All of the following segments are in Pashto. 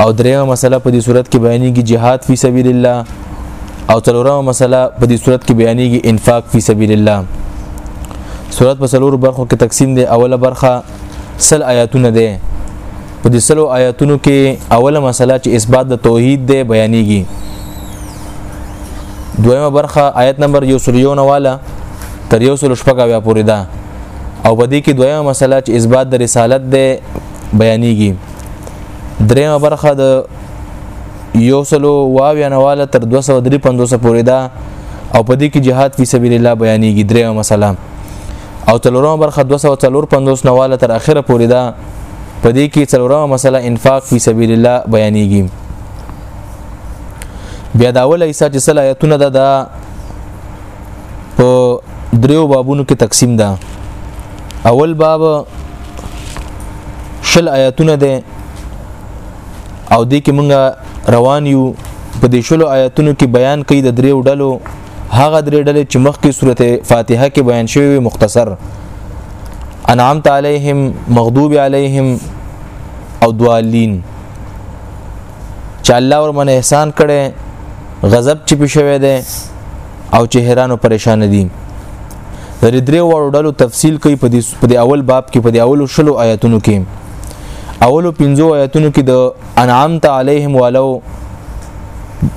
او دریمه مسله په دې صورت کې بیانېږي جهاد فی سبیل الله او څلورمه مسله په دې صورت کې بیانېږي انفاق فی سبیل الله صورت په څلور برخو کې تقسیم دی اوله برخه سل آیاتونه ده په دې سلو آیاتونو کې اوله مسله چې اثبات د توحید ده بیانېږي دویمه برخه آیت نمبر 101 والا تر 116 بیا پورې ده او په دې کې دویمه مسله چې اثبات د رسالت ده بیانېږي درېمه برخه د یو سلو واویا نواله تر 253 پورې ده او په دې کې جهاد فی سبیل الله بیانېږي درېمه مسله او تلورمه برخه 245 نواله تر اخره پورې ده په دې کې څلورمه مسله انفاق فی سبیل الله بیانېږي بیا دا ول ایسا چې صلاحیتونه ده په دریو بابونو کې تقسیم ده اول باب شل آیاتونه ده او دې کې مونږ روان یو په دې شلو آیاتونو کې بیان کوي د دریو ډلو هغه درې ډلې چې مخکې سورته فاتحه کې بیان شوی مختصر انعام علیهم مغضوب علیهم او دوالین چې الله ورمن احسان کړي غضب چې پښوي دي او چې حیران او پریشان دي د درې وړو ډلو تفصیل کوي په دې اول باب کې په دې اولو شلو آیاتونو کې اولو پنځو آیاتونو کې د انعام ته علیهم والو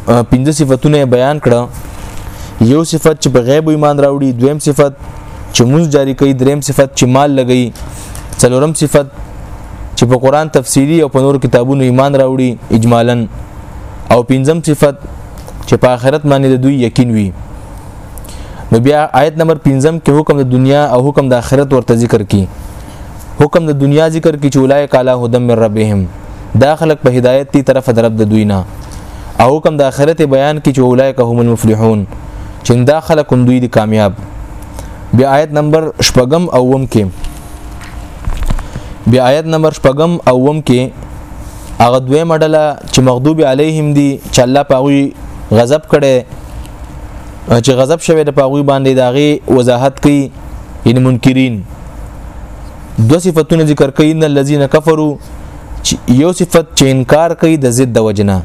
پنځه صفاتونه بیان کړه یو صفت چې په غیب ایمان راوړي دویم صفت چې موږ جاری کوي دریم صفت چې مال لګي څلورم صفت چې په قران تفسیری او په نور کتابونو ایمان راوړي اجمالا او پنځم صفت چې په آخرت باندې د دوی یقین وي نو بیا آیت نمبر 15 کې حکم د دنیا او حکم د آخرت ورته ذکر کی حکم د دنیا ذکر کی چې اولای کالا هدم من ربهم داخلك په هدایت تی طرف درب د دوی نه او حکم د آخرت بیان کی چې اولای هم المفلحون چې دا خلک دوی دي کامیاب بیا آیت نمبر شپږم او وم کې بیا آیت نمبر شپږم او وم کې هغه دوی مډله چې مغضوب علیهم دي چې الله پاغوي غضب کړي چې غضب شوی د پاغوي باندې داغي وضاحت کوي ان منکرین دو صفاتونه ذکر کوي ان الذين كفروا یو صفت چې انکار کوي د ضد د وجنه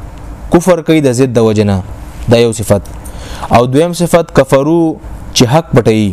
کفر کوي د ضد د وجنه دا یو صفت او دویم صفت کفرو چې حق پټي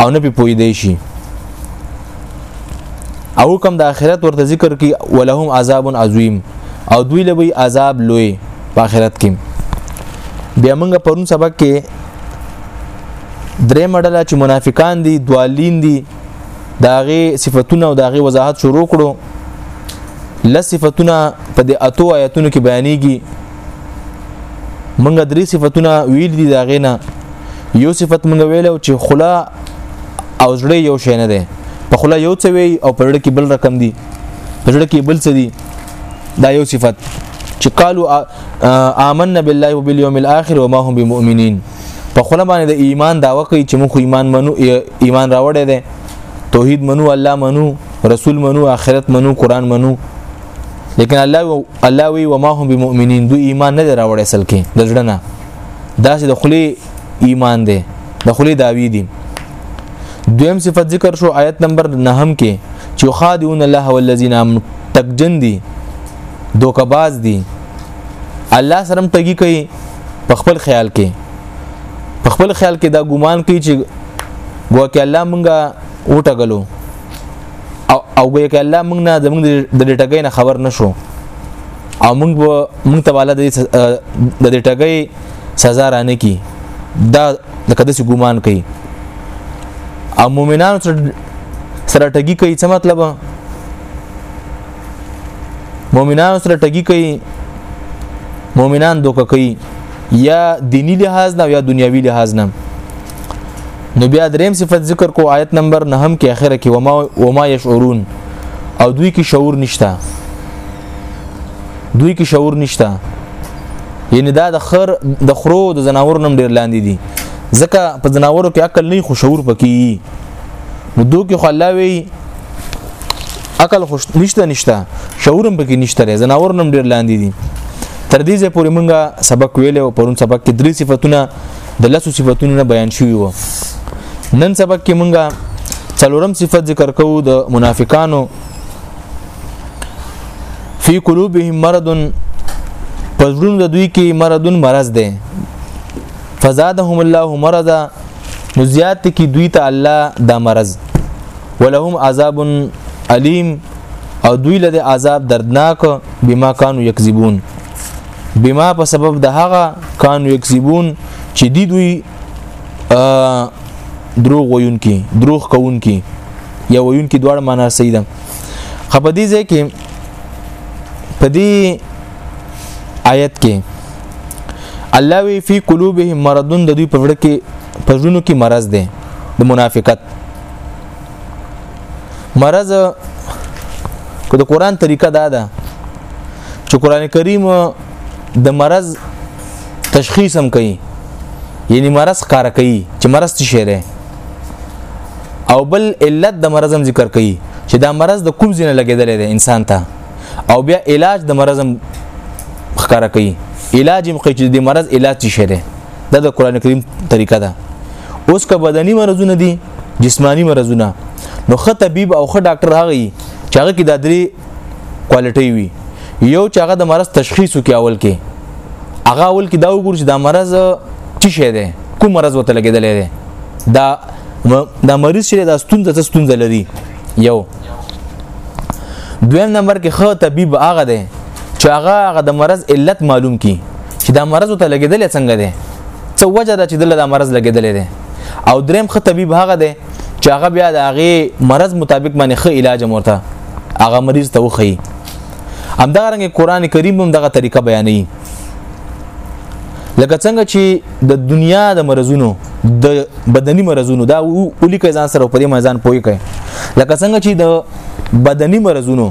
او نه په پوي دی شي او کوم د آخرت ورته ذکر کی ولهم عذاب عظیم او دوی لوي عذاب لوی په آخرت کې بیا موږ پرون سبق کې درې مډله چې منافقان دي دوالین دي داغه صفاتونه او داغه وضاحت شروع کړو لس صفاتونه په دې اتو آیتونو کې بیانېږي منګه درې صفاتونه ویل دي دا غینا یو صفت منګه ویلو چې خلا او زړه یو شی نه دی په خلا یو څه وی او په لړ کې بل رقم دی په لړ کې بل څه دی دا یو صفت چې قالو آمنا بالله وباليوم الاخر وما هم بمؤمنين په خلا باندې د ایمان داوا کوي چې موږ ایمان منو ایمان راوړی دی توحید منو الله منو رسول منو آخرت منو قران منو لیکن الله الله وی وما هم بمؤمنین دوی ایمان نه راوړی اصل کې د ځړه نه داسې د خلی ایمان دی د خلی داوی دی دویم صفت ذکر شو آیت نمبر 9 کې چې خادعون الله والذین امنوا تکجن دي دوکباز دي الله سره ټګي کوي په خپل خیال کې په خپل خیال کې دا ګومان کوي چې ګوکه الله مونږه وټګلو او او ګویا کې الله موږ نه زموږ د دې ټګۍ نه خبر نشو او موږ موږ ته والا د دې ټګۍ سزا را نه کی دا د کده سي ګومان کوي او مؤمنانو سره ټګي کوي څه مطلب مؤمنانو سره ټګي کوي مؤمنان دوک کوي یا دینی لحاظ نه یا دنیوي لحاظ نه نو بیا دریم صفت ذکر کو آیت نمبر 9 کې اخره کې وما وما یشعرون او دوی کې شعور نشتا دوی کې شعور نشتا یعنی دا د خر د خرو د زناور نم ډیر لاندې دي ځکه په زناورو کې عقل نه خو شعور پکې نو دوی کې خو الله وی عقل خوش نشته نشته شعورم پکې نشته لري زناور نم ډیر لاندې دي تر دې ځې پورې مونږه سبق ویلو پرون سبق کې درې صفاتونه د لسو صفاتونو نه بیان شوی و نن سبق کې مونږه څلورم صفت ذکر کوو د منافقانو فی قلوبهم مرض پزړون د دوی کې مرضون مرض ده فزادهم الله مرضا نو زیات کی دوی ته الله دا مرض ولهم عذاب الیم او دوی له عذاب دردناک بما كانوا یکذبون بما په سبب د هغه کانو یکسبون چې دی دوی دروغ ویون کی دروغ کوون کی یا ویون کی دواړه معنا صحیح ده خپ دې ځای کې په دې آیت کې الله وی فی قلوبهم مرضون د دوی په وړ کې پرونو کې مرض ده د منافقت مرز کو د قران طریقه دا ده چې قران کریم د مرز تشخیص هم کوي یعنی مرز کار کوي چې مرز څه شی دی او بل علت د مرز هم ذکر کوي چې دا مرز د کوم ځای نه لګیدل دی انسان ته او بیا علاج د مرز هم ښکارا کوي علاج هم کوي چې د مرز علاج څه شی دی دا د قران کریم طریقه ده اوس که بدني مرزونه دي جسمانی مرزونه نو خه طبيب او خه ډاکټر هغه چې هغه کې د درې کوالټي وي یو چې هغه د مرض تشخیص کوي اول کې هغه اول کې دا وګور چې دا مرض څه شی دی کوم مرض وته لګیدلې دی دا دا مریض چې دا ستونزه ته ستونزه لري یو دویم نمبر کې خو طبيب هغه دی چې هغه هغه د مرض علت معلوم کی چې دا مرض ته لګیدل څنګه دی څه وجه ده چې دله دا مرض لګیدل دی او دریم خه طبيب هغه دی چې هغه بیا د هغه مرض مطابق باندې خه علاج مرته هغه مریض ته وخی همدا رنګ قران کریم هم دغه طریقه بیانوي لکه څنګه چې د دنیا د مرزونو د بدني مرزونو دا اولی کې ځان سره په دې ځان پوي کوي لکه څنګه چې د بدني مرزونو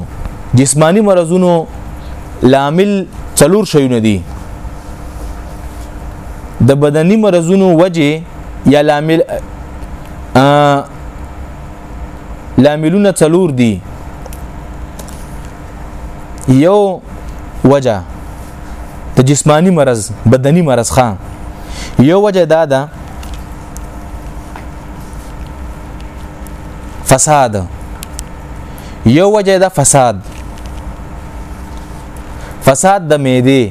جسمانی مرزونو لامل څلور شیونه دي د بدني مرزونو وجه یا لامل لاملونه څلور دي یو وجه د جسمانی مرز بدني مرز خان یو وجه دا ده فساد یو وجه ده فساد فساد د معده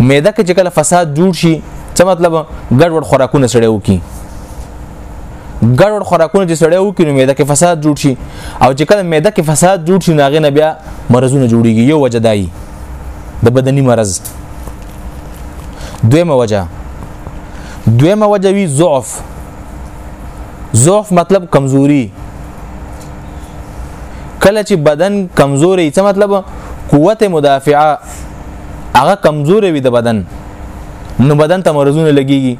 معده کې چې کله فساد جوړ شي څه مطلب ګډوډ خوراکونه سړی وکي ګډوډ خوراکونه چې سړی وکي نو معده کې فساد جوړ شي او چې کله معده کې فساد جوړ شي ناغه نه بیا مرزونه جوړيږي یو وجه دای د بدني مرز دویمه وجه دویمه وجه وی ضعف ضعف مطلب کمزوري کله چې بدن کمزوري څه مطلب قوت مدافعه هغه کمزوري وي د بدن نو بدن ته مرزونه لګيږي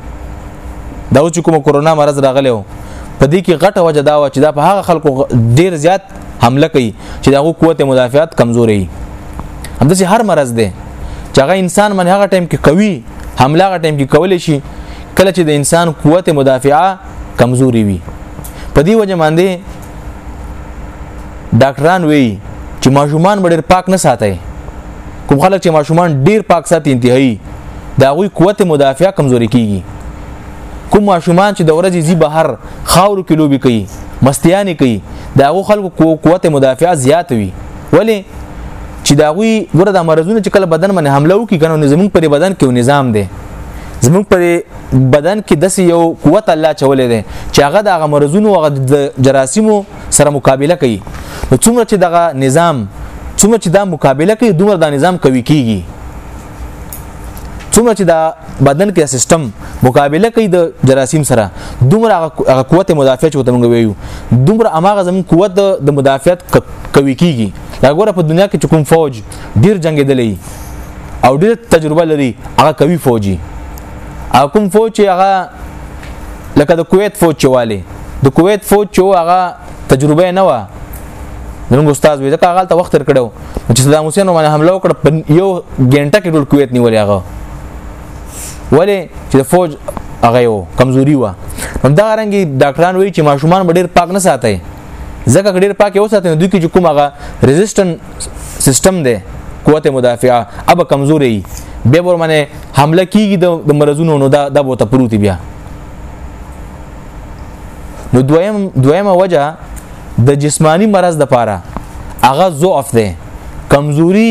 دا چې کوم کورونا مرز راغلی و په دې کې غټه وجه دا و چې دا په هغه خلکو ډیر زیات حمله کوي چې دغه قوت مدافعت کمزوري همداسې هر مرز دی چې هغه انسان من هغه ټایم کې قوي حمله هغه ټایم کې کول شي کله چې د انسان قوت مدافعه کمزوري وي په دې وجه باندې ډاکټران وی چې ماشومان ډېر پاک نه ساتي کوم خلک چې ماشومان ډېر پاک ساتي انتهایی دا غوي قوت مدافعه کمزوري کیږي کوم ماشومان چې د ورځې زی بهر خاورو کې لوبي کوي مستیانی کوي دا غو خلکو قوت مدافعه زیات وي ولی چې دا غوي ګره د مرزونه چې کله بدن باندې حمله وکړي کنه زمونږ پر بدن کې نظام دی زمونږ پر بدن کې داسې یو قوت الله چولې دی چې هغه د هغه مرزونو هغه د جراثیمو سره مقابله کوي نو څومره چې دغه نظام څومره چې دا مقابله کوي دومره دا نظام قوي کیږي څومره چې دا بدن کې سیستم مقابله کوي د جراثیم سره دومره هغه قوت مدافعت چې موږ ویو دومره اماغه زموږ قوت د مدافعت قوي کیږي دا ګوره په دنیا کې کوم فوج ډیر جنگیدلی او ډیر تجربه لري هغه قوي فوجي او کوم فوج چې هغه لکه د کویت فوج چواله د کویت فوج چې هغه تجربه نه و زموږ استاد وی ځکه هغه ته وخت تر کړو چې صدام حسین باندې حمله وکړه یو ګنټه کې ټول کویت نیولې هغه ولی چې فوج هغه یو کمزوري و همدا رنګي ډاکټران وایي چې ماشومان ډېر پاک نه ساتي ځکه ډیر پاکه وساتي نو دوی کې کوم هغه ریزیسټن سیستم دی قوت مدافعه اب کمزوري به ورمنه حمله کیږي د مرزونو نو دا د بوته پروت بیا نو دویم دویمه وجه د جسمانی مرض د پاره هغه ضعف دی کمزوري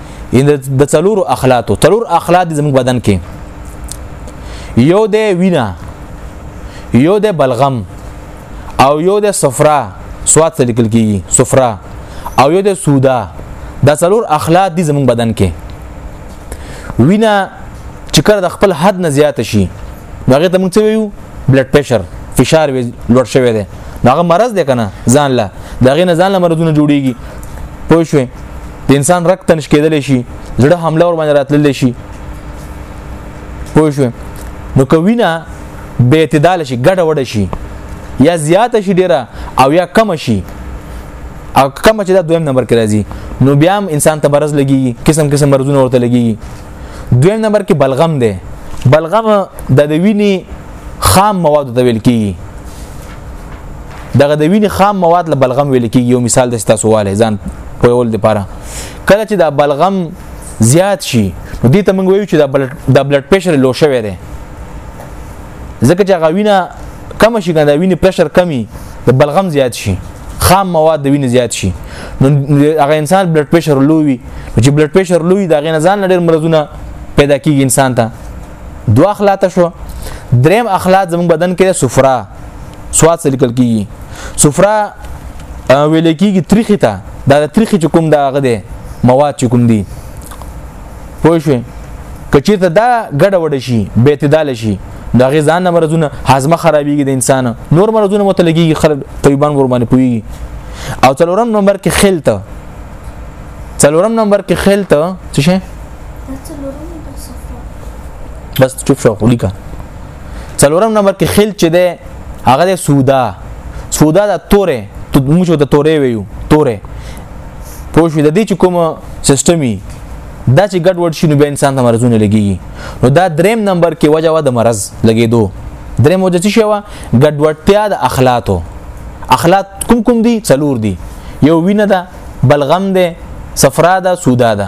ان د څلور اخلاطو څلور اخلاط زموږ بدن کې یو د وینا یو د بلغم او یو د صفرا سواد څه لیکل کیږي صفرا او یو د سودا دا څلور اخلاط دي زموږ بدن کې وینا چې کړه د خپل حد نه زیات شي هغه ته موږ څه ویو بلډ پريشر فشار وی لوړ شوی دی هغه مرض دی کنه ځان له دغه نه ځان له مرضونه جوړیږي پوه شئ د انسان رک تنش کېدل شي زړه حمله ور باندې راتلل شي پوه شو نو کوینا به اعتدال شي ګډه وډه شي یا زیاته شي ډیره او یا کم شي او کم چې دا دویم نمبر کې راځي نو بیا هم انسان ته برز لګي قسم قسم مرزونه ورته لګي دویم نمبر کې بلغم دی بلغم د ویني خام مواد ته ویل کیږي دغه د وینې خام مواد له بلغم ویل کیږي یو مثال د تاسو والي ځان په ول لپاره کله چې دا بلغم زیات شي نو دې ته موږ وایو چې دا بلډ دا بلډ پريشر لو شوی دی ځکه چې غوینه کم شي کنه وینې پريشر کمی د بلغم زیات شي خام مواد د وینې زیات شي نو هغه انسان بلډ پريشر لوی چې بلډ پريشر لوی دا غنه ځان لري مرزونه پیدا کیږي انسان ته دو اخلاط شو دریم اخلاط زموږ بدن کې سفرا سواد سره لیکل کیږي سفرا ویل کیږي تریخی ته دا تریخی چې کوم دا غ دی مواد چې کوم دی پوه شئ کچې ته دا ګډه وډه شي به اعتدال شي دا غي ځان مرزونه هاضمه خرابېږي د انسان نور مرزونه متلګي خر طبيبان ور باندې پوي او څلورم نمبر کې خلته څلورم نمبر کې خلته څه شي بس چوپ شو خو لیکه څلورم نمبر کې خل چې ده هغه د سودا سودا د تورې ته موږ ته تورې ویو تورې پوه شو د دې چې کوم سیستمي دا چې ګډ وډ شي نو به انسان ته مرزونه لګيږي نو دا دریم نمبر کې وجه وا د مرز لګېدو دریم وجه څه شوه ګډ وډتیا د اخلاقو اخلاق کوم کوم دي څلور دي یو وینه ده بلغم ده صفرا ده سودا ده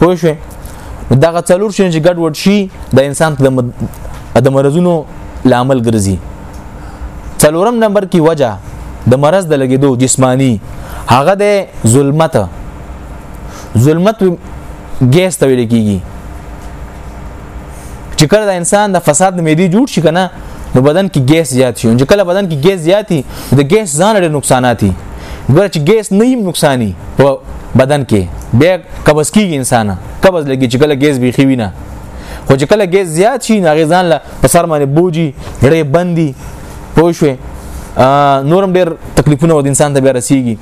پوه شئ دغه څلور شي چې ګډ وډ شي د انسان د مرزونو لامل ګرځي څلورم نمبر کې وجه د مرز د لګیدو جسمانی هغه د ظلمت ظلمت ګیس ته ویل کیږي چې کله د انسان د فساد د میدي جوړ شي کنه نو بدن کې ګیس زیات شي چې کله بدن کې ګیس زیاتی د ګیس ځان لري نقصانات دي ګوره چې ګیس نه هم نقصانی په بدن کې بیا قبض کیږي انسان قبض لګي چې کله ګیس بيخي وینه خو چې کله ګیس زیات شي نو غزان له په سر باندې بوجي ډېر بندي پوه شوې نورم ډېر تکلیفونه ود انسان ته بیا رسیږي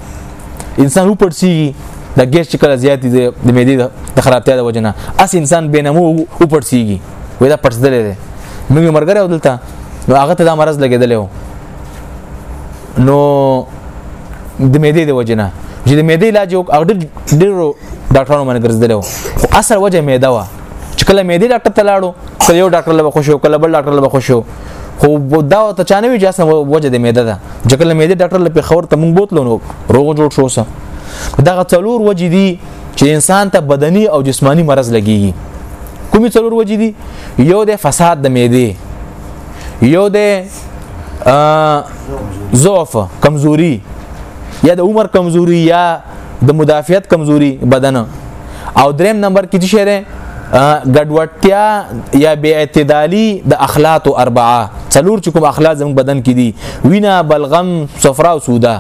انسان وپړسیږي د ګیس چې کله زیات دي د معدې د خرابتیا د وجنه اس انسان بینمو او پړسیږي وې دا پړسدلې ده موږ مرګره ودلته نو هغه ته دا مرز لګیدل و نو د معدې د وجنه چې د معدې علاج یو اډر ډیرو ډاکټرانو باندې ګرځیدل و خو اثر وجه معده وا چې کله معدې ډاکټر ته لاړو کله یو ډاکټر له خوشو کله بل ډاکټر له خوشو خو دا ته چانه وی چې اصلا وجه د معده ده چې کله معدې ډاکټر له پیښور ته مونږ بوتلو نو روغ جوړ شو سه دغه څلور وجې دي چې انسان ته بدني او جسمانی مرض لګيږي کومې څلور وجې دي یو د فساد د معده یو د ضعف کمزوري یا د عمر کمزوري یا د مدافعت کمزوري بدن او دریم نمبر کې څه شری ګډوډتیا یا بی اعتدالی د اخلاط او اربعه څلور چې کوم اخلاط زموږ بدن کې دي وینا بلغم صفرا او سودا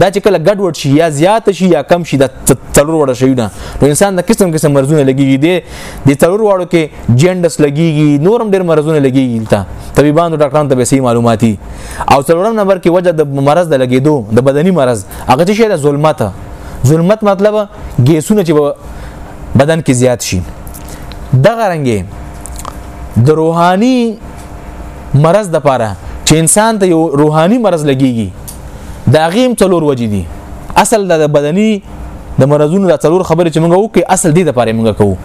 دا چې کله ګډ وډ شي یا زیات شي یا کم شي دا څلور وړه شي نه نو انسان د قسم قسم مرزونه لګيږي دي د څلور وړو کې جندس لګيږي نورم ډېر مرزونه لګيږي تا طبيبانو ډاکټرانو ته به سي معلوماتي او څلورم نمبر کې وجه د مرز د لګيدو د بدني مرز هغه چې د ظلمت ظلمت مطلب ګیسونه چې بدن کې زیات شي دغه رنګه د روحاني مرز د پاره چې انسان ته یو روحاني مرز لګيږي دا غیم څلور وجې دي اصل د بدني د مرزونو د څلور خبرې چې موږ وکړو اصل دې د پاره موږ کوو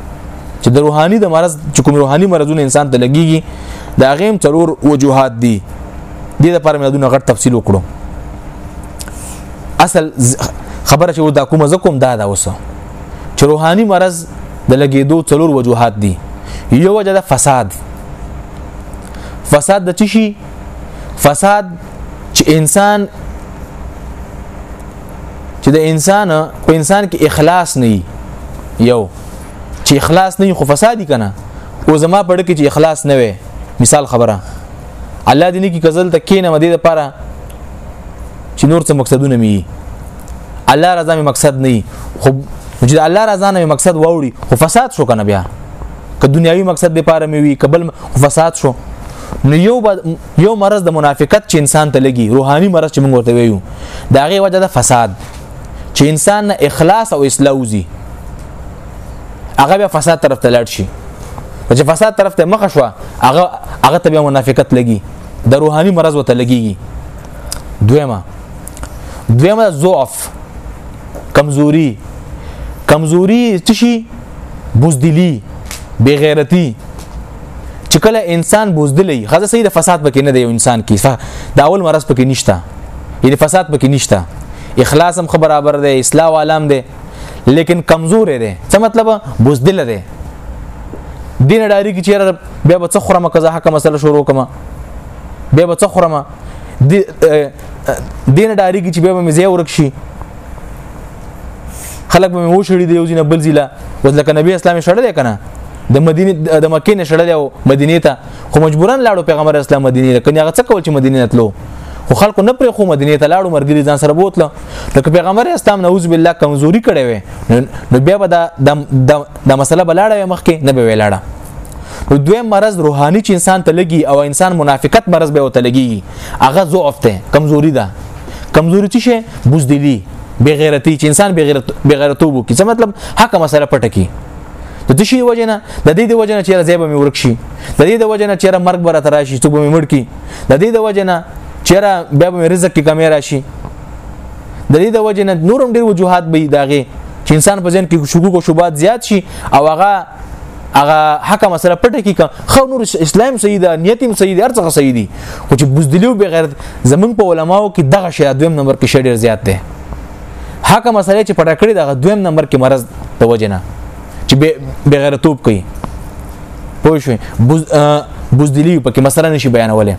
چې د روحاني د مرز چې کوم روحاني مرزونه انسان ته لګيږي دا غیم څلور وجوهات دي دې د پاره موږ دونه غټ تفصیل وکړو اصل خبره چې دا کومه زکم دا دا وسه چې روحاني مرز د لګېدو څلور وجوهات دي یو وجه د فساد فساد د چی شي فساد چې انسان چې د انسان په انسان کې اخلاص نه یو چې اخلاص نه خو فسادي کنه او زما پړ کې چې اخلاص نه وي مثال خبره الله دې نه کې کزل ته کینه مده لپاره چې نور څه مقصدونه مي الله رضا مې مقصد نه خو چې الله رضا نه مقصد ووري خو فساد شو کنه بیا که دنیوي مقصد لپاره مې وي کبل فساد شو نو یو یو مرض د منافقت چې انسان ته لګي روحاني مرض چې موږ ورته ویو دا غي وجه د فساد چې انسان نه اخلاص او اصلاح وزي هغه بیا فساد طرف ته لاړ شي چې فساد طرف ته مخ شو هغه هغه ته بیا منافقت لګي د روحاني مرض وته لګيږي دویمه دویمه ضعف کمزوري کمزوري څه شي بوزدلی بغیرتی چې کله انسان بوزدلې غزه سي د فساد پکې نه دی یو انسان کې دا اول مرز پکې نشته یعنی فساد پکې نشته اخلاص هم خبر برابر دی اصلاح عالم دی لیکن کمزور دی څه مطلب بوزدل دی دین ډاری کې چیرې بیا به څه خرم کزه حق مسله شروع کما بیا به څه خرم دین ډاری کې چې بیا به مزه ورک شي خلک به مو شړې دی یو ځینه بل ځله وځ لکه نبی اسلام شړل کنه د مدینه د مکې نه شړل او مدینه ته خو مجبورا لاړو پیغمبر اسلام مدینه ته کني هغه څه کول چې مدینه تلو خو خلکو نه پرې خو مدینه ته لاړو مرګري ځان سره بوتله لکه پیغمبر اسلام نعوذ بالله کمزوري کړي وي نو بیا به دا د مسله بلاړه مخ کې نه به ولاړه نو دوی مرض روحاني چې انسان ته لګي او انسان منافقت مرض به وته لګي هغه ضعف ته کمزوري ده کمزوري څه شي بوزدلی بغیرتی چې انسان بغیرت بغیرتوب وکړي څه مطلب حق مسله پټه کی د دې شی وجنه د دې د وجنه چې زیب مې ورک شي د دې د وجنه چې مرګ بره تر شي څوب مې مړ کی د دې د وجنه چې بیا به رزق کې کمی راشي د دې د وجنه نورم ډیر وجوهات به داغه چې انسان په ځین کې شکوک او شوبات زیات شي او هغه هغه حق مسله پټه کی که خو نور اسلام صحیح ده نیت هم صحیح ده هر څه صحیح دي خو چې بوزدلیو بغیر زمون په علماو کې دغه شی دویم نمبر کې شډیر زیات ده حق مسله چې پټه کړی دغه دویم نمبر کې مرز د وجنه چې بغیر توپ کوي پوه شو بوزدلی پکې مسله نشي بیانوله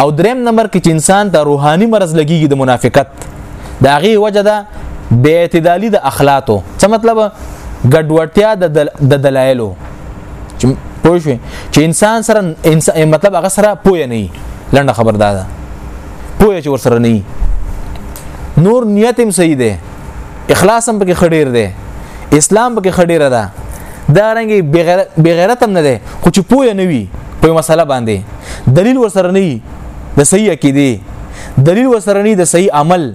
او دریم نمبر کې چې انسان ته روحاني مرز لګيږي د منافقت دا غي وجه ده بے اعتدالی د اخلاقو څه مطلب ګډوډتیا د دلایلو چې پوه شو چې انسان سره انسان مطلب هغه سره پوه نه لنډه خبردار ده پوه چې ور سره نه نور نیت هم صحیح ده اخلاص هم پکې خډیر دی اسلام پکې خډیر ده دا رنګي بغیرت هم نه ده خو چې پوه نه وي په مسله باندې دلیل ورسره نه وي د صحیح عقیده دلیل ورسره نه د صحیح عمل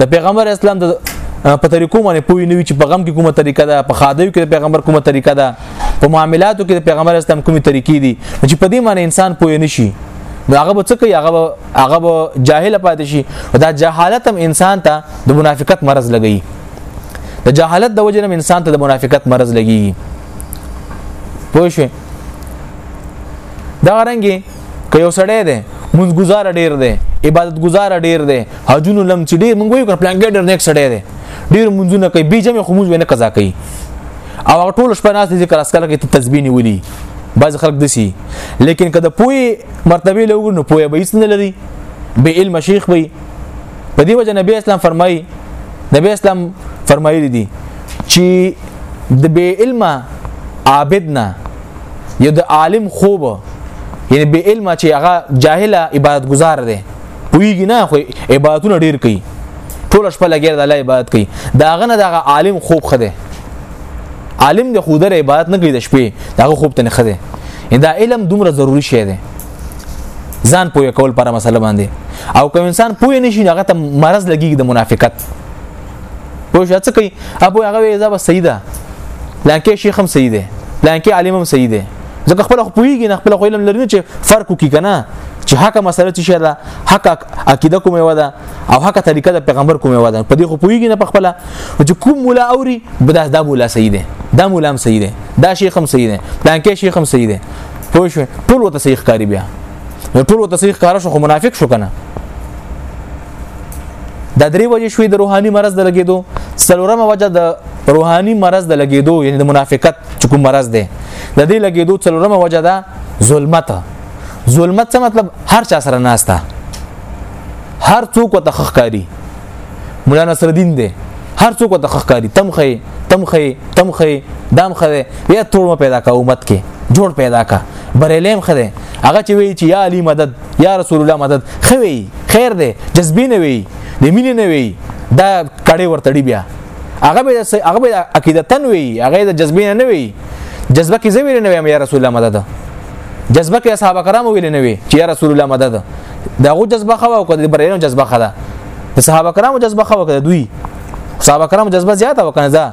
د پیغمبر اسلام د په طریقو باندې پوي نه وي چې په غم کې کومه طریقه ده په خادیو کې د پیغمبر کومه طریقه ده په معاملاتو کې د پیغمبر اسلام کومه طریقې دي چې په دې معنی انسان پوي نه شي نو هغه به څه کوي هغه به هغه به جاهل پاتې شي دا جهالت هم انسان ته د منافقت مرض لګي د جهالت د وجې هم انسان ته د منافقت مرض لګي پوه شئ دا رنګي که یو سړی دی مونږ گزار ډیر دی عبادت گزار ډیر دی حجونو لم چې ډیر مونږ یو کړ پلان ګډر نیک سړی دی ډیر مونږونه کوي بیجمه خموز ونه قضا کوي او ټول شپه ناس ذکر اسکل کې تسبیح نیولي بعض خلک دسی لیکن کله پوی مرتبه لوګ نو پوی به هیڅ نه لري به علم شیخ وي په دی وجه نبی اسلام فرمایي نبی اسلام فرمایلی دي چې د به علم عابد نه یا د عالم خوب یعنی به علم چې هغه جاهل عبادت گزار دی پویږي نه خو عبادتونه ډیر کوي ټول شپه لګیر د الله عبادت کوي دا غنه د عالم خوب خده عالم د خودره عبادت نه کوي د شپې دغه خوب ته نه خده دا علم دومره ضروری شی دی ځان پوهه کول پر مسله باندې او کوم انسان پوهه نشي هغه ته مرض لګي د منافقت پوه شو څه کوي ابو هغه وی زابه سیده لکه شیخ هم سیده لکه عالم هم سیده ځکه خپل خپويږي نه خپل علم لري چې فرق کوي کنه چې حق مسله څه شي ده حق عقیده کومه وده او حق طریقه د پیغمبر کومه ودا په دې خو پویږي نه په خپل چې کوم مولا اوري بدا دا مولا صحیح دی دا مولا هم صحیح دی دا شیخ هم صحیح دی دا کې شیخ هم صحیح دی پوه شو ټول وته صحیح ښکاری بیا نو ټول وته صحیح ښکار شو خو منافق شو کنه دا درې وجه شوې د روحاني مرض د لګېدو څلورمه وجه د روحاني مرض د لګېدو یعنی د منافقت چې کوم مرض دی د دې لګېدو څلورمه وجه ده ظلمت ظلمت څه مطلب هر چا سره ناشته هر څوک وته خخکاری مولا نصر الدین دی هر څوک وته خخکاری تمخه تمخه تمخه دام خره یا تورمه پیدا کا امت کې جوړ پیدا کا بریلیم خره هغه چې وی چې یا علی مدد یا رسول الله مدد خوي خیر دی جذبی نه وی د مینې نه وی دا کړي ورته دی بیا هغه به هغه به عقیده تن وی هغه د جذبی نه وی جذبه کې زویل نه وی یا رسول الله مدد جذبه کې اصحاب کرام ویل نه وی چې یا رسول الله مدد دا غو جذبه خو او کړي برینو جذبه خدا د صحابه کرامو جذبه خو کړي دوی صحابه کرامو جذبه زیاته وکنه دا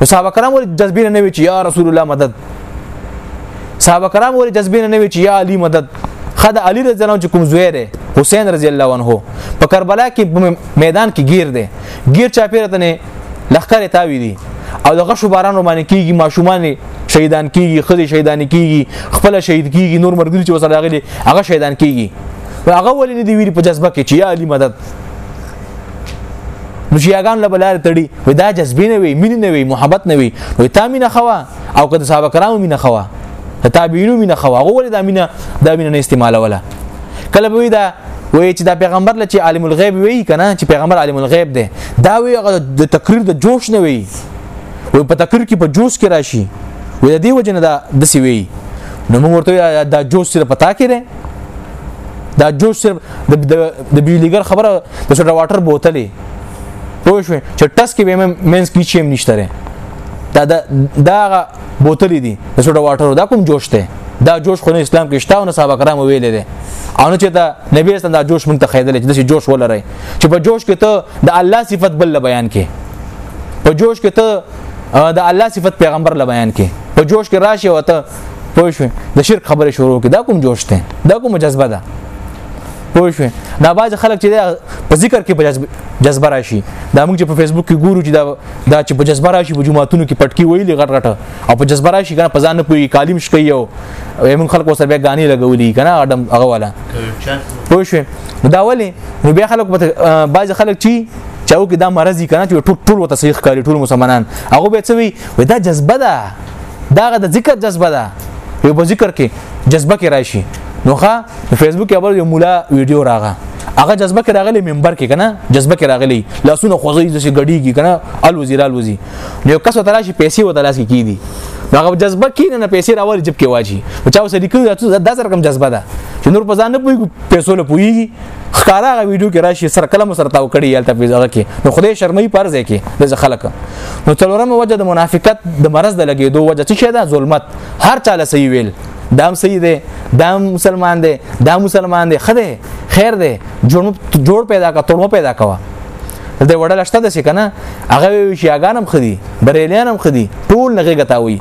نو صحابه کرامو جذبه نه وی چې یا رسول الله مدد صحابه کرامو ور جذبه نه وی چې یا علی مدد خدای علی رضی الله عنه چې کوم زوی دی حسین رضی الله عنه په کربلا کې میدان کې گیر دی گیر چا پیرته نه لخر تاوی دی او د غشو باران رومانه کیږي ماشومان شهیدان کیږي خدي شهیدان کیږي خپل شهید کیږي نور مرګري چې وسره راغلي هغه شهیدان کیږي هغه ولې نه دی ویری په جذبه کې چې یا علی مدد نو چې یاګان له بلار تړي وي دا جذبې نه وي مين نه وي محبت نه وي وي تا مين خوا او کده صاحب کرامو مين خوا تابعینو مين خوا هغه ولې دا مين دا مين نه استعمال ولا کله به دا وای چې دا پیغمبر لچې عالم الغیب وی کنه چې پیغمبر عالم الغیب دی دا وی هغه د تقریر د جوش نه وی وي په تکر کې په جوس کې راشي وي د دې وجنه دا د سی وی نو موږ ورته دا جوس سره پتا کړي دا جوس سره د د بجلیګر خبره د سوډا واټر بوتلې پوه شو چې ټس کې به مینس کې چیم نشته دا دا دا بوتلې دي د سوډا واټر دا کوم جوش ته دا جوش خو نه اسلام کې شته او نه صحابه کرام ویل دي او نه چې دا نبی اسلام دا جوش مونږ ته خیدل چې د جوش ولري چې په جوش کې ته د الله صفت بل بیان کې په جوش کې ته د الله صفت پیغمبر لا بیان کې په جوش کې راشي او ته پوه شو د شرک خبره شروع کې دا کوم جوش ته دا کوم جذبه ده پوه شو دا باز خلک چې په ذکر کې په جذبه راشي دا موږ چې په فیسبوک کې ګورو چې دا دا چې په جذبه راشي په جمعاتونو کې پټکی ویلي غټ غټ او په جذبه راشي کنه په ځان نه پوي کالم شکی یو موږ خلکو سره بیا غاني لګولي کنه اډم هغه والا پوه شو دا ولی نو بیا خلک باز خلک چې چې او کې دا مرضی کنه چې ټول ټول وته صحیح کاری ټول مسلمانان هغه به څه وي وې دا جذبه ده دا د ذکر جذبه ده یو په ذکر کې جذبه کې راشي نوخه فیسبوک کې یو مولا ویډیو راغه هغه جذبه کې راغلی منبر کې کنه جذبه کې راغلی لاسونه خوځي د شي غړیږي کنه ال وزیر ال وزیر یو کس وته راشي پیسې وته لاس کې کی دي هغه جذبه کې نه پیسې راوړي جب کې واجی او چا وسه لیکل دا سره کوم جذبه ده چې نور په ځان نه پوي پیسو له پويږي خکارا غا ویډیو کې راشي سر کلم سره تاو کړی یالته په ځای کې نو خدای شرمې پر ځای کې د خلک نو څلورم وجه د منافقت د مرز د لګېدو وجه څه ده ظلمت هر چاله صحیح ویل دام صحیح دی دام مسلمان دی دا مسلمان دی خده خیر دی جوړ جوړ پیدا کا تړمو پیدا کوا د وړل شته د شي کنه هغه شیاګانم خدي بریلیانم خدي ټول نغه غتاوي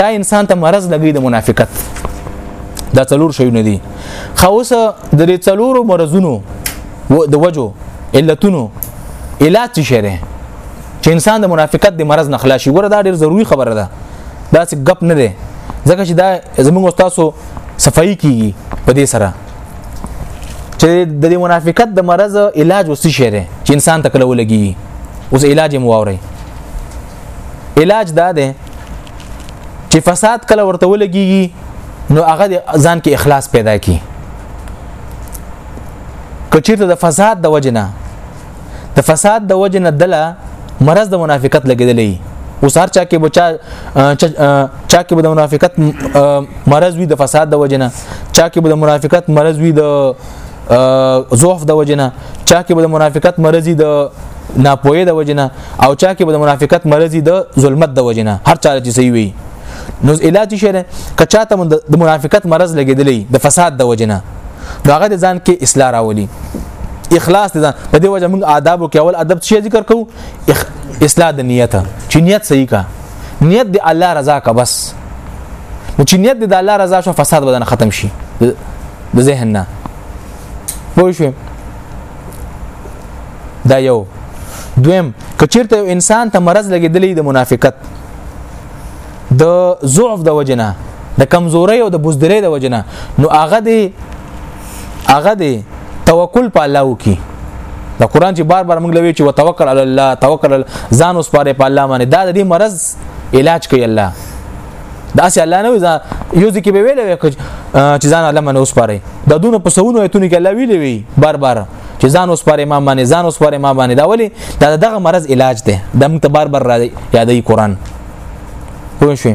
دا انسان ته مرز لګي د منافقت دا څلور شیونه دي خو اوس د دې څلورو مرزونو د وجو علتونو علاج څه شری چې انسان د منافقت د مرز نه خلاص شي ګوره دا ډیر ضروری خبره ده دا څه غپ نه ده ځکه چې دا زموږ استادو صفائی کیږي په دې سره چې د دې منافقت د مرز علاج وسې شری چې انسان تکلو لګي اوس علاج مو ووري علاج دا دی چې فساد کله ورته ولګي نو هغه ځان کې اخلاص پیدا کی کچیرته د فساد د وجنه د فساد د وجنه دله مرض د منافقت لګیدلې اوس هر چا کې بچا چا کې به د منافقت مرض وي د فساد د وجنه چا کې به د منافقت مرض وي د ضعف د وجنه چا کې به د منافقت مرضی د ناپوهې د وجنه او چا کې به د منافقت مرضی د ظلمت د وجنه هر چا چې صحیح وي نو علاج شي نه کچا ته د منافقت مرض لګیدلی د فساد د وجنه نو هغه ځان کې اصلاح راولي اخلاص دي په دې وجه موږ آدابو کې اول ادب څه ذکر کوو اخ... اصلاح د نیت چې نیت صحیح کا نیت د الله رضا کا بس نو چې نیت د الله رضا شو فساد بدن ختم شي د ذهن نه پوه شو دا یو دویم کچیرته یو انسان ته مرض لګیدلی د منافقت د ضعف د وجنه د کمزوري او د بوزدلې د وجنه نو هغه دی هغه دی توکل په الله وکي د قران چې بار بار موږ لوي چې وتوکل علی الله توکل ځان اوس پاره په الله باندې دا د دې مرض علاج کوي الله دا سي الله نه وځه یو ځکه به ویلې چې ځان الله منه اوس پاره د دونه په سونو ایتونه کې الله ویلې وی بار بار چې ځان اوس پاره امام باندې ځان اوس پاره امام باندې دا ولی دا دغه مرض علاج ده د موږ ته بار بار را یادې قران پوه شئ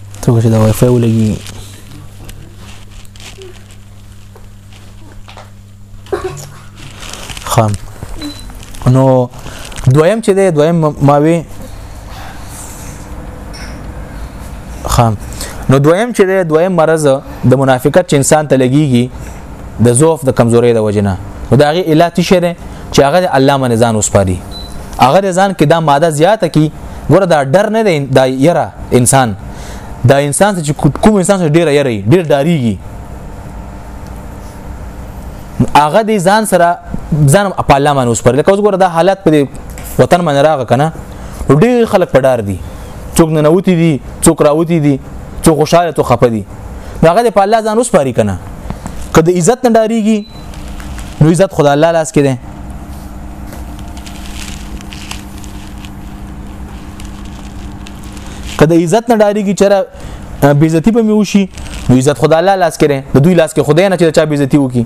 څنګه چې دا وای فای ولګي خام نو دویم چې دی دویم ماوي خام نو دویم چې دی دویم مرض د منافقت چې انسان ته لګيږي د ضعف د کمزوري د وجنه نو دا غي علت شې چې هغه الله منځان وسپاري هغه ځان کې دا ماده زیاته کی ګوره دا ډر نه دی دا یره انسان دا انسان چې کوم انسان سره ډیر یری ډیر ډاریږي هغه دې ځان سره ځان په الله باندې وسپر لکه اوس ګوره دا حالت په وطن باندې راغی کنه ډیر خلک په ډار دي څوک نه نوتی دي څوک راوتی دي څوک خوشاله څوک خپه دي هغه دې په الله ځان وسپاري کنه کله عزت نه ډاریږي نو عزت خدای الله لاس کې دی کله عزت نه ډاریږي چې بیزتی په میوشي نو عزت خدای الله لاس کې دی د دوی لاس کې خدای نه چې چا بیزتی وکي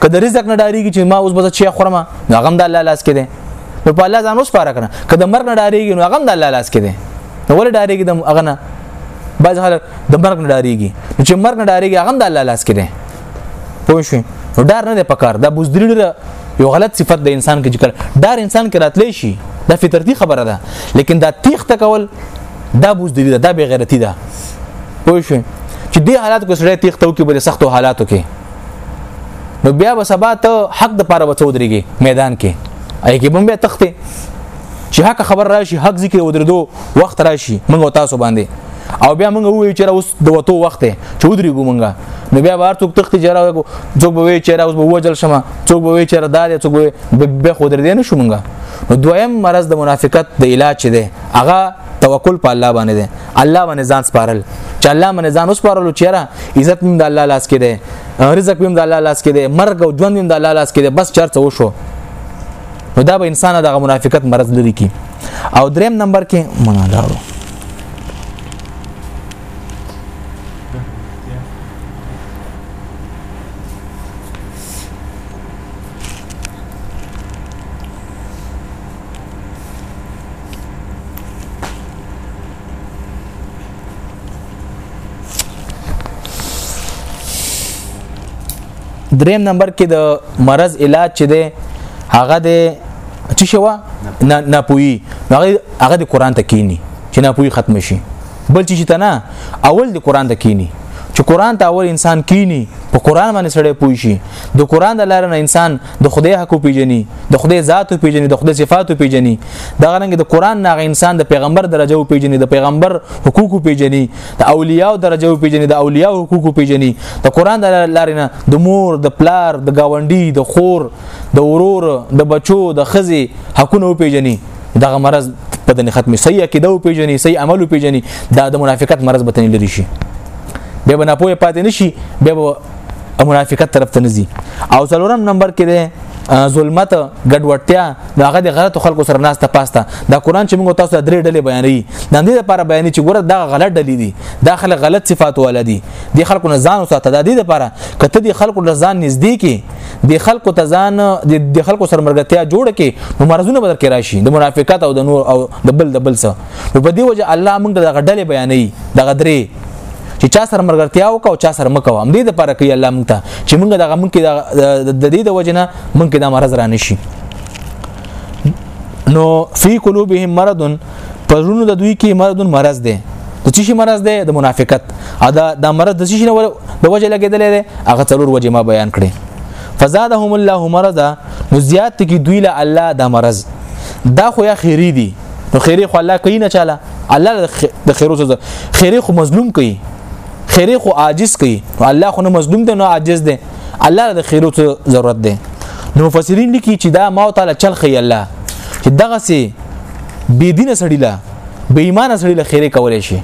کله رزق نه ډاریږي چې ما اوس بس چی خورم نو غم د الله لاس کې دی نو په الله ځان اوس پاره کنه کله مرګ نه ډاریږي نو غم د الله لاس کې دی نو ول ډاریږي د اغنه بعض حالت د مرګ نه ډاریږي چې مرګ نه ډاریږي هغه د الله لاس کې دی پوه شئ نو ډار نه دی پکار دا بوزدری ډیره یو غلط صفت د انسان کې ذکر ډار انسان کې راتلی شي دا فطرتي خبره ده لیکن دا تیخت کول دا بوزدری ده دا بی غیرتی ده پوه شئ چې دې حالات کو سره تیخت او کې بل سختو حالاتو کې نو بیا به سبا ته حق د پاره بچو دريږي میدان کې اې کې بم بیا تخته چې حق خبر راشي حق ذکر ودرېدو وخت راشي موږ تاسو باندې او بیا موږ وایو چې اوس د وته وخت چې ودرېګو موږ نو بیا بار څوک تخت جره وګو څوک به وی چیرې اوس به وجل شمه څوک به وی چیرې دادې څوک به به خو درې نه شو مونږه نو دویم مرض د منافقت د علاج چي دی هغه توکل په الله باندې دی الله باندې ځان سپارل چې الله باندې ځان وسپارل چیرې عزت مم د الله لاس کې دی رزق مم د الله لاس کې دی مرګ او ژوند مم د الله لاس کې دی بس چرته وشو نو دا به انسان دغه منافقت مرض لري کی او دریم نمبر کې مونږ دا ورو دریم نمبر کې د مرض علاج چې دی هغه دی چې شوا نه نه پوي هغه هغه د قران ته کینی چې نه پوي ختم شي بل چې ته نه اول د قران ته کینی چې قران ته اول انسان کینی په قران باندې سړی پوي شي د قران د لارې نه انسان د خدای حق پیژني د خدای ذات پیژني د خدای صفات پیژني دا غننګ د قران نه انسان د پیغمبر درجه او پیژني د پیغمبر حقوق پیژني د اولیاء درجه او پیژني د اولیاء حقوق پیژني د قران د لارې نه د مور د پلار د گاونډي د خور د ورور د بچو د خزي حقونه او پیژني دغه مرض په دنه ختمي صحیح عقیده او پیژني صحیح عمل او پیژني دا د منافقت مرض به تنه لري شي به نه پوهه پاتې نشي به منافقت طرف ته نزي او څلورم نمبر کې ده ظلمت ګډوډتیا نو هغه د غلط خلکو سره ناس ته پاسته دا قران چې موږ تاسو درې ډلې بیانې د دې لپاره بیانې چې ګوره دا غلط ډلې دي دا خلک غلط صفات ولدي د خلکو نه ځان وساته د دې لپاره کته د خلکو نه ځان نږدې کې د خلکو ته ځان د خلکو سره مرګتیا جوړ کې نو مرزونه بدل کې راشي د منافقت او د نور او د بل د بل سره نو په دې وجه الله موږ دغه ډلې بیانې دغه درې چې چا سره مرګرتیا وکاو چا سره مکو هم دې د پاره کوي الله مونږ ته چې مونږ دغه مونږ کې د دې د وجنه مونږ کې د مرز را نشي نو فی قلوبهم مرض پرونو د دوی کې مرض مرض دی د چی شي مرض دی د منافقت ا دا د مرض د چی شي د وجه لګیدل دی هغه څلور وجه ما بیان کړي فزادهم الله مرضا نو زیات کی دوی له الله د مرض دا خو یا خیری دی نو خیره خو الله کوي نه چاله الله د خیرو سره خیره خو مظلوم کوي خیره خو عاجز کوي الله خو نه مظلوم دی نه عاجز دی الله د خیرو ته ضرورت دی نو مفسرین لیکي چې دا ما تعالی چل خي الله چې دغه سي بی دین سړی لا بې ایمان سړی لا خیره کولای شي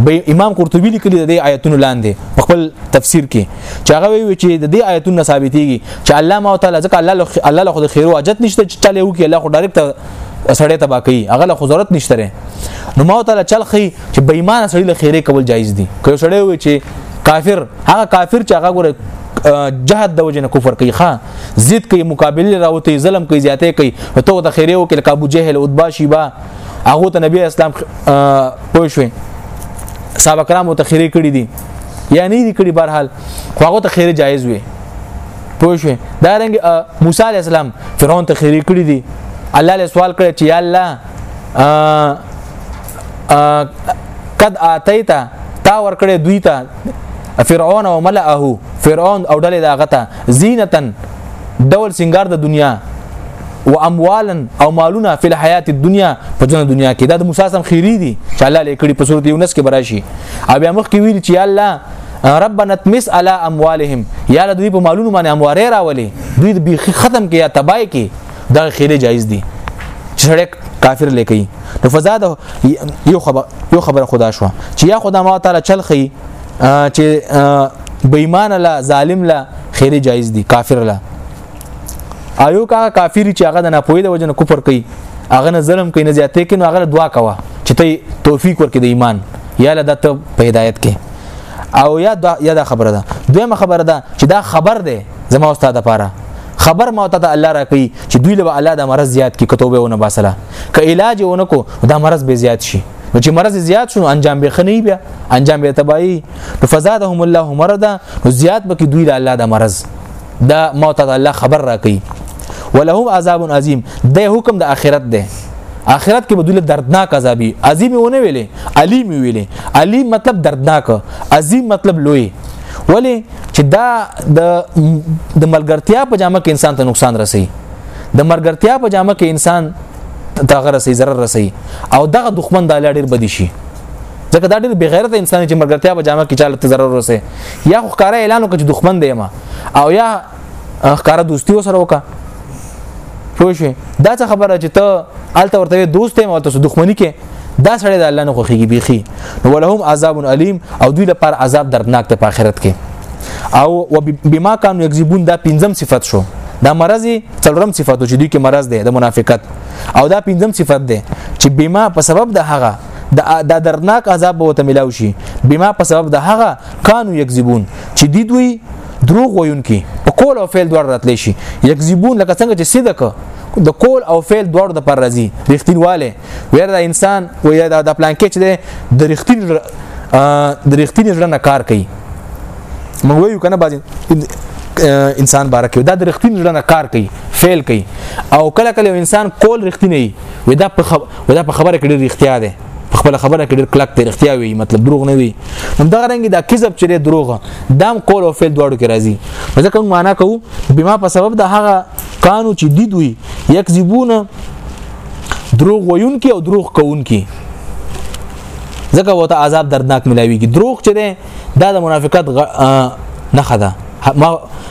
به امام قرطبي لیکلی د آیتونو لاندې په خپل تفسیر کې چې هغه وی چې د دې آیتونو ثابتېږي چې الله ما تعالی ځکه الله الله خو د خیرو حاجت نشته چې چاله وکي الله خو ډایرکټ وسړی تبا کوي هغه له ضرورت نشته لري نو ما تعالی چل خي چې بې ایمان سړی له خیره کول جایز دي که سړی وي چې کافر هغه کافر چې هغه ګوره جهاد د وجنه کفر کوي ښا ضد کوي مقابله راوته ظلم کوي زیاته کوي ته د خیره وکړه لکه ابو جهل او ادبا شیبا هغه ته نبی اسلام پوه شوي صاحب کرام ته خیره کړی دي یا نه دي کړی بهرحال خو هغه ته خیره جایز وي پوه شو دا رنګ موسی علی السلام فرعون ته خېری کړی دی الله له سوال کړی چې یا الله قد اتیتا تا ور کړی دوی ته فرعون او ملئه فرعون او ډلې دا غته زینتن ډول سنگار د دنیا و اموالا او مالونه فی الحیات الدنیا په ژوند دنیا کې دا د موسی سم خیری دي چې الله لیکړي په صورت یونس کې براشي او بیا مخ کې ویل چې الله ربنا تمس علی اموالهم یا دوی په مالونو باندې امواره راولي دوی د بیخي ختم کې یا تبای کې دا خېله جایز دي شړک کافر لیکي نو فزاد یو خبر یو خبر خدا شو چې یا خدا ما تعالی چل خي چې بېمان لا ظالم لا خېله جایز دي کافر لا ایو کا کافر چې هغه د ناپوهی د وجنه کفر کوي هغه نه ظلم کوي نه زیاتې کوي نو هغه دعا کوه چې ته توفیق ورکې د ایمان یا له دته په هدایت کې او یا دا یا دا خبره ده دویمه خبره ده چې دا خبر ده زما استاد لپاره خبر ما ته الله را کوي چې دوی له الله د مرض زیات کی کتوبه ونه باسله که علاج ونه کو دا مرض به زیات شي نو چې مرض زیات شو انجام به خنی بیا انجام به تبایی فزادهم الله مرضا زیات بکی دوی له الله د مرض دا موت ته الله خبر راکړي ولهم عذاب عظیم د حکم د اخرت ده اخرت کې بدله دردناک عذابي عظیم ونه ویلې علیم ویلې علیم مطلب دردناک عظیم مطلب لوی ولی چې دا د د ملګرتیا په جامه کې انسان ته نقصان رسي د مرګرتیا په جامه کې انسان ته غرسي zarar رسي او دغه دښمن د لړ ډیر بدی شي ځکه دا ډېر بغیرت انسان چې مرګرتیا په جامه کې چاله ته ضرر ورسه یا خو ښکارا اعلان وکړي چې دښمن دی ما او یا ښکارا دوستی وسره وکړه پوه شئ دا څه خبره چې ته الته ورته دوست یم او تاسو دښمنی کې دا سړی د الله نه خوخیږي بيخي نو ولهم عذاب الیم او دوی لپاره عذاب دردناک ته په آخرت کې او بما كانوا يكذبون دا پنځم صفت شو دا مرضی څلورم صفاتو چې دوی کې مرض دی د منافقت او دا پنځم صفت دی چې بما په سبب د هغه دا درناک عذاب به وته ملاو شي بما په سبب د هغه کانو یکذبون چې دی دوی دروغ وایونکي په کول او فعل دوړ راتلی شي یکذبون لکه څنګه چې صدق د کول او فعل دوړ د پر راځي رښتینواله ویر دا انسان و یا دا پلان کې چې د رښتین د رښتین ځړه نه کار کوي مو ویو کنه باز انسان بارک دا د رښتین ځړه نه کار کوي فعل کوي او کله کله انسان کول رښتینی وي دا په ودا په خبره کې ډېر اختیار دی په خپل خبره کې ډېر کلک دی اختیار وي مطلب دروغ نه وي هم دا رنګ دا کذب چې دروغ دام قول او فعل دواړو کې راځي ځکه موږ معنا کوو بما په سبب د هغه کانو چې دید وي یکذبونه دروغ ویونکي او دروغ کوونکي ځکه وته عذاب دردناک ملاويږي دروغ چې ده دا د منافقت نه خدا ما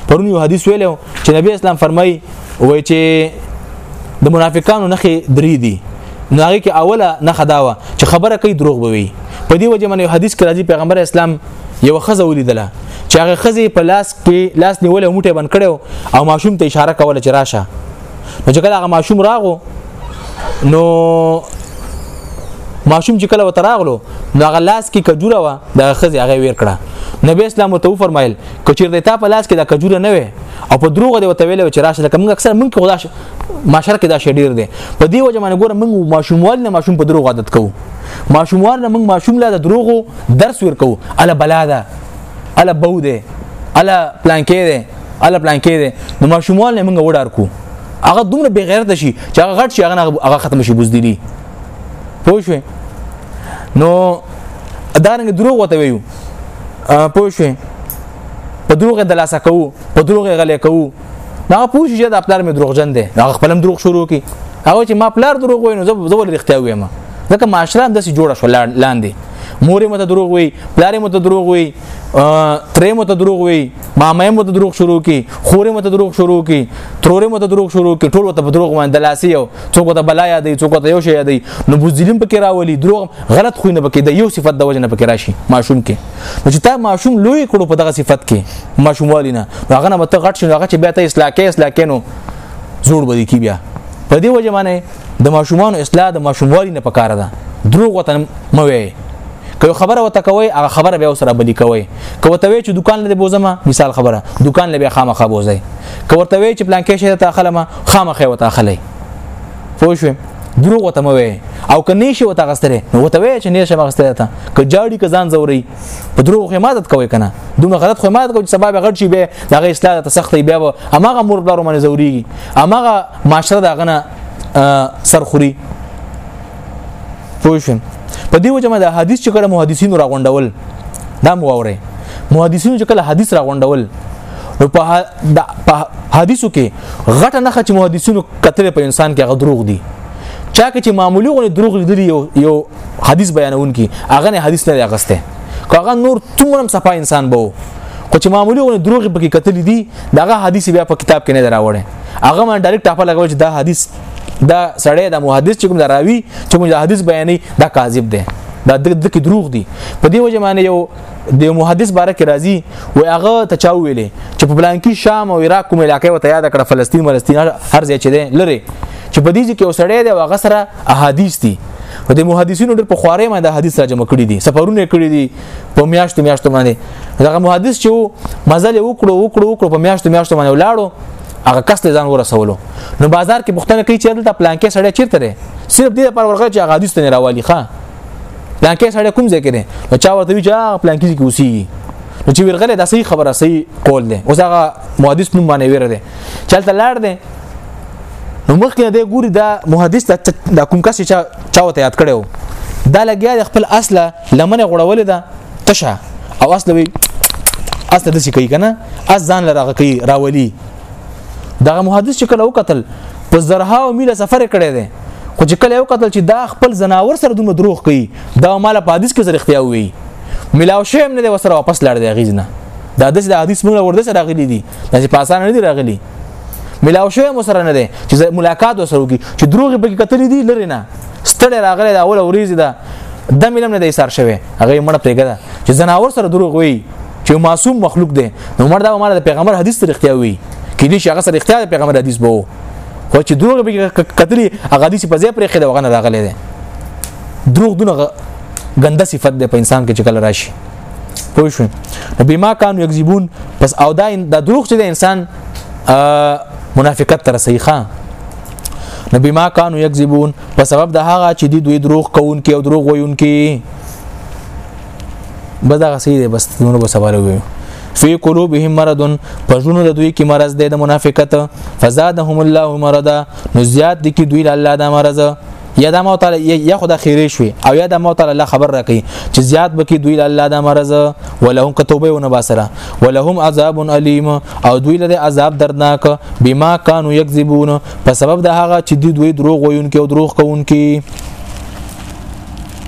پرونی حدیث ویلو چې نبی اسلام فرمایي وای چې د منافقانو نخې درې دي نو هغه کې اوله نه خداوه چې خبره کوي دروغ بوي په دې وجه باندې حدیث کې راځي پیغمبر اسلام یو خزه ولیدله چې هغه خزه په لاس کې لاس نیولې موټه بند کړو او ماشوم ته اشاره کوله چې راشه نو چې کله هغه ماشوم راغو نو ماشوم چې کله وتراغلو نو هغه لاس کې کجوره و د خزه هغه ویر کړه نبی اسلام ته فرمایل کچیر د تا په لاس کې د کجوره نه وي او په دروغ دی وته ویل چې راشه لکه موږ اکثر موږ خدا شه معاشره کې دا شی ډیر دی په دې وجه باندې ګوره موږ ماشوموال نه ماشوم په دروغ عادت کوو ماشوموال نه موږ ماشوم لا د دروغو درس ورکو الا بلا ده الا بو ده الا پلان کې ده الا پلان کې ده نو ماشوموال نه موږ وډار کو هغه دومره بی غیرت شي چې هغه غټ شي هغه هغه ختم شي بوزدلی پوه شو نو دا رنګ دروغ وته ویو پوه شو په دروغ د لاسه کوو په دروغ غلې کوو دا پوښي چې دا پلار مې دروغجن دی هغه خپل هم دروغ شروع کی هغه چې ما پلار دروغ وای نو زه ول رښتیا وایم ځکه معاشره هم داسې جوړه شو لاندې مور مو ته دروغ وای پلار مو ته دروغ وای ترې مو ته دروغ وای مامې مو ته دروغ شروع کی خور مو ته دروغ شروع کی ترور مو ته دروغ شروع کی ټول ته دروغ وای دلاسي یو څوک ته بلا یادې څوک ته یو شی یادې نو بوزلم پکې راولي دروغ غلط خوینه پکې د یو صفت د وجنه پکې راشي ماشوم کې نو چې تا ماشوم لوی کړو په دغه صفت کې ماشوموالي نه هغه نه مت غټ شنو هغه چې بیا ته اصلاح کې اصلاح کینو زوړ بدی کی بیا په دې وجه باندې د ماشومان اصلاح د ماشوموالي نه پکاره ده دروغ وطن مو وي که خبره وته کوي هغه خبره به سره بدی کوي که وته وی چې دکان لري بوزما مثال خبره دکان لري خامخا بوزي که ورته وی چې پلان کې شه ته اخلم خامخا وته اخلي پوه شو دروغ وته مو او که نشي وته غستره نو وته وای چې نشه مغستره ته که جاړي که ځان زوري په دروغ خو مدد کوي کنه دومره غلط خو مدد کوي سبب غړ شي به دغه اصلاح ته سختې بیا به امغه مور بلارو باندې زوريږي امغه معاشره دغه نه سرخوري پوه شو په دې وجه د حدیث چې کړه محدثین را غونډول دا مو وره محدثین چې کله حدیث را غونډول نو په حدیثو کې غټه نخه چې محدثینو کتل په انسان کې هغه دروغ دي چا کې چې معمولی غو دروغ لیدلی یو یو حدیث بیانون کی هغه نه حدیث نه اغسته کاغه نور تومرم صفا انسان بو خو چې معمولی غو دروغ پکې کتل دي دغه حدیث بیا په کتاب کې نه دراوړي هغه ما ډایرکټ ټاپه لګوي چې دا حدیث دا سړی دا محدث چې کوم دا راوي چې موږ حدیث بیانې دا کاذب دی دا د دروغ دي په دې وجه باندې یو د محدث باره کې راځي و هغه ته چا ویلې چې په پلان کې شام او عراق کوم علاقې وته یاد کړه فلسطین فلسطین هر ځای چې دی لره چې په دې کې وسړې دی هغه سره احادیث دي او د محدثینو ډېر په خوارې ما د حدیث را جمع کړي دي سفرونه کړي دي په میاشتو میاشتو باندې دغه محدث چې مزل وکړو وکړو وکړو په میاشتو میاشتو باندې ولاړو هغه کس ته ځان ورسولو نو بازار کې پښتنه کوي چې دلته پلان کې سړی چیرته دی صرف دې لپاره ورغی چې هغه حدیث ته راوالي ښا پلانکې سړی کوم ځای کې دی نو چا ورته وی چې هغه پلانکې کې اوسي نو چې ورغله دا صحیح خبره صحیح قول دی اوس هغه محدث نوم باندې ویره دی چلته لاړ دی نو مخکې دی ګوري دا محدث دا کوم کس چې چا وته یاد کړو دا لګیا د خپل اصله لمنه غړولې ده تشه او اصله وی اصله د څه کوي کنه از ځان لره کوي راولي دغه محدث چې کله وکتل په زرها او میله سفر کړی دی خو چې کله یو قتل چې دا خپل زناور سره دومره دروغ کوي دا مال په حدیث کې زرختیا وي ملاو شیم نه دی وسره واپس لاړ دی غیزنه دا د حدیث موږ ورده سره راغلي دي دا چې پاسان نه دی راغلي ملاو شیم سره نه دی چې ملاقات وسره وکي چې دروغ به کتل دي لری نه ستړي راغلي دا اول اوریز ده د ملم نه دی سار شوی هغه مړ پرېګه چې زناور سره دروغ وي چې معصوم مخلوق دی نو مردا عمر د پیغمبر حدیث ته اختیار وي کې دې شغه سره اختیار پیغمبر حدیث بو خو چې دروغ به کتلی هغه حدیث په ځای پرې خې دا وغنه راغلی دی دروغ دونه ګنده صفت ده په انسان کې چې کله راشي پوه شو بما كانوا يكذبون پس او دا د دروغ چې د انسان منافقت تر صحیح خان نو بما كانوا يكذبون په سبب د هغه چې دوی دروغ کوونکي او دروغ وایونکي بس دا غسی دی بس نور به سوال وي فی قلوبهم مرض پرجونو د دوی کې مرض دی د منافقت فزادهم الله مرضا نو زیات دي کې دوی الله دا مرض یا د مو تعالی یا خدای خیره شوي او یا د مو تعالی الله خبر راکړي چې زیات بکی دوی الله د مرز ولهم کتوبه ونه باسره ولهم عذاب الیم او دوی له عذاب دردناک بما كانوا یکذبون په سبب د هغه چې دوی دروغ وایونکي او دروغ کوونکي